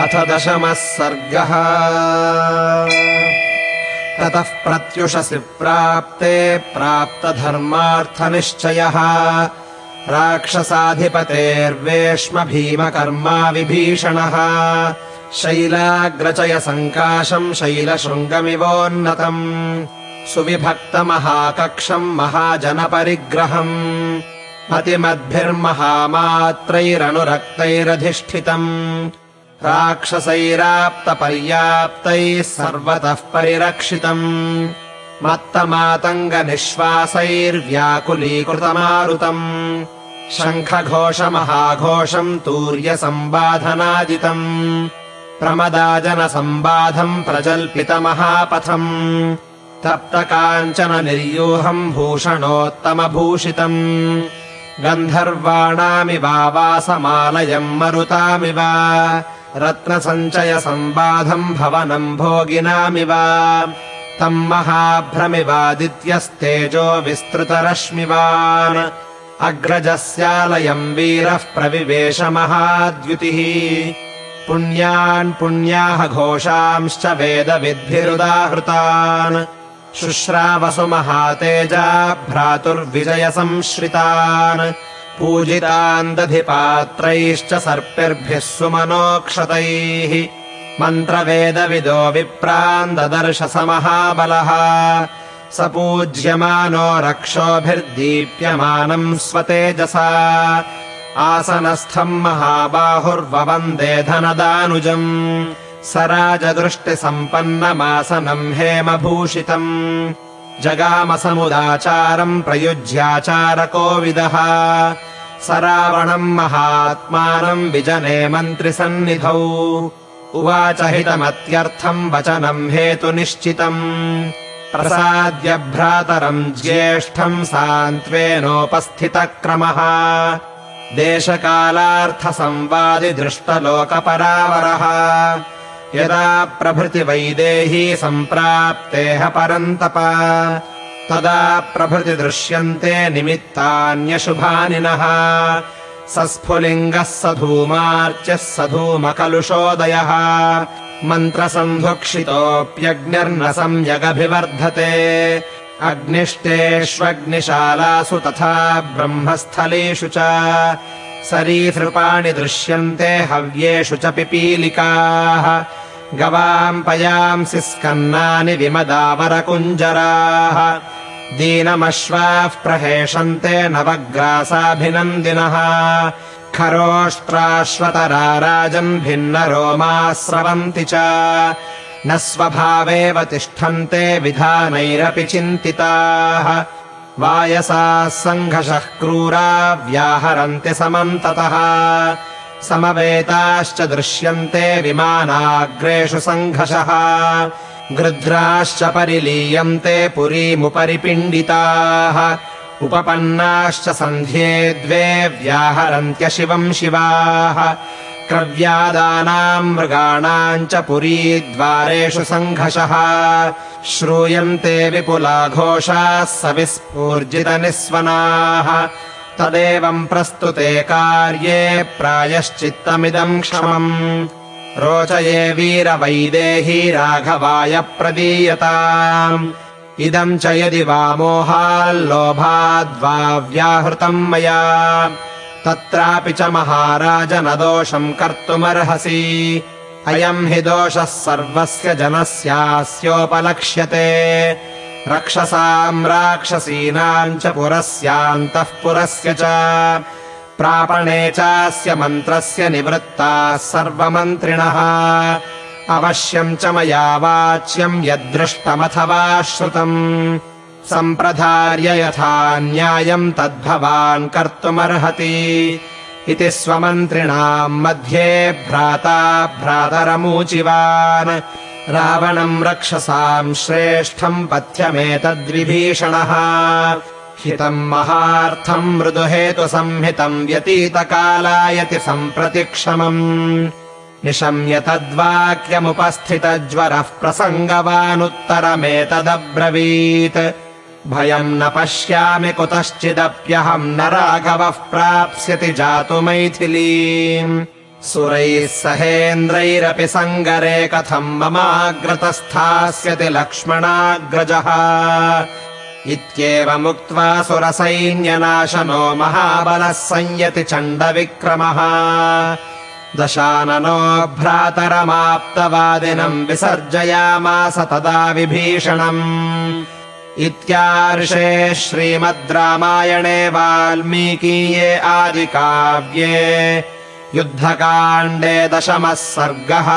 अथ दशमः सर्गः। ततः प्रत्युषसि प्राप्ते प्राप्तधर्मार्थनिश्चयः। राक्षसाधिपतेर्वेश्म भीमकर्मा विभीषणः शैलाग्रचयसङ्काशम् शैलशृङ्गमिवोन्नतम्। सुविभक्तमहाकक्षम् महाजनपरिग्रहम्। मतिमद्भिर्महामात्रैरनुरक्तैरधिष्ठितम् राक्षसैराप्तपर्याप्तैः सर्वतः परिरक्षितम्। मत्तमातङ्गनिःश्वासैर्व्याकुलीकृतमारुतम्। शङ्खघोषमहाघोषम् तूर्यसम्बाधनादितम् प्रमदाजनसम्बाधम् प्रजल्पितमहापथम्। तप्तकाञ्चननिर्यूहम् भूषणोत्तमभूषितम्। गन्धर्वाणामिवावासमालयम् मरुतामिव रत्नसञ्चयसम्बाधम् भवनम् भोगिनामिव। तम् महाभ्रमिवादित्यस्तेजो विस्तृतरश्मिवान्। अग्रजस्यालयम् वीरः प्रविवेशमहाद्युतिः। पुण्यान् पुण्याः घोषांश्च वेदविद्भिरुदाहृतान्। शुश्रावसु महातेजा भ्रातुर्विजयसंश्रितान् पूजितान् दधिपात्रैश्च सर्पिर्भिः सुमनोक्षतैः। मन्त्रवेदविदो विप्रान् ददर्श स महाबलः स पूज्यमानो रक्षोभिर्दीप्यमानम् स्वतेजसा। आसनस्थम् महाबाहुर्ववन्दे धनदानुजम्। स राजदृष्टिसम्पन्नमासनम् हेमभूषितम् जगामसमुदाचारम् प्रयुज्याचारकोविदः। स रावणम् महात्मानम् विजने मन्त्रिसन्निधौ। उवाच हितमत्यर्थम् वचनम् हेतुनिश्चितम्। प्रसाद्य भ्रातरम् ज्येष्ठम् सान्त्वेनोपस्थितक्रमः। देशकालार्थसंवादि दृष्टलोकपरावरः यदा प्रभृति वैदेही सम्प्राप्तेह परन्तप तदा प्रभृति दृश्यन्ते निमित्तान्यशुभानि नः सस्फुलिङ्गः स धूमार्च्यः स धूमकलुषोदयः मन्त्रसन्धुक्षितोऽप्यग्निर्न सम्यगभिवर्धते अग्निष्टेष्वग्निशालासु तथा ब्रह्मस्थलेषु च सरीसृपाणि दृश्यन्ते हव्येषु च पिपीलिकाः। गवाम् पयांसि स्कन्नानि विमदावरकुञ्जराः। दीनमश्वाः प्रहेषन्ते नवग्रासाभिनन्दिनः। खरोष्ट्राश्वतरा राजन् भिन्नरोमाः स्रवन्ति च। न स्वभावेव तिष्ठन्ते विधानैरपि चिन्तिताः वायसाः सङ्घषः क्रूरा व्याहरन्ति समन्ततः समवेताश्च दृश्यन्ते विमानाग्रेषु सङ्घषः गृध्राश्च परिलीयन्ते पुरीमुपरि पिण्डिताः उपपन्नाश्च सन्ध्ये द्वे व्याहरन्त्यशिवम् शिवाः। क्रव्यादानाम् मृगाणाम् च पुरीद्वारेषु सङ्घषः श्रूयन्ते विपुलाघोषाः सविस्फूर्जितनिस्वनाः। तदेवम् प्रस्तुते कार्ये प्रायश्चित्तमिदम् क्षमम्। रोचये वीरवैदेही राघवाय प्रदीयताम्। इदम् च यदि वा मोहाल्लोभाद्वा व्याहृतम् मया। तत्रापि च महाराज न दोषम् कर्तुमर्हसि अयम् हि दोषः सर्वस्य जनस्यास्योपलक्ष्यते। रक्षसाम् राक्षसीनाम् च पुरस्यान्तः पुरस्य च। प्रापणे चास्य मन्त्रस्य निवृत्ताः सर्वमन्त्रिणः। अवश्यम् च मया वाच्यम् यद्दृष्टमथवा श्रुतम् सम्प्रधार्य यथा न्यायम् तद्भवान् कर्तुमर्हति इति स्वमन्त्रिणाम् मध्ये भ्राता भ्रातरमूचिवान्। रावणम् रक्षसाम् श्रेष्ठम् पथ्यमेतद्विभीषणः। हितम् महार्थम् मृदुहेतुसंहितम् व्यतीतकालायति सम्प्रतिक्षमम् निशम्य तद्वाक्यमुपस्थितज्वरः प्रसङ्गवानुत्तरमेतदब्रवीत् भयम् न पश्यामि कुतश्चिदप्यहम् न राघवः प्राप्स्यति जातु मैथिलीम्। सुरैः सहेन्द्रैरपि सङ्गरे कथम् ममाग्रतस्थास्यति लक्ष्मणाग्रजः। इत्येवमुक्त्वा सुरसैन्यनाशनो महाबलः संयति चण्डविक्रमः। दशाननो भ्रातरमाप्तवादिनम् विसर्जयामास तदा विभीषणम् इत्यार्षे श्रीमद् रामायणे वाल्मीकीये आदिकाव्ये युद्धकाण्डे दशमः सर्गः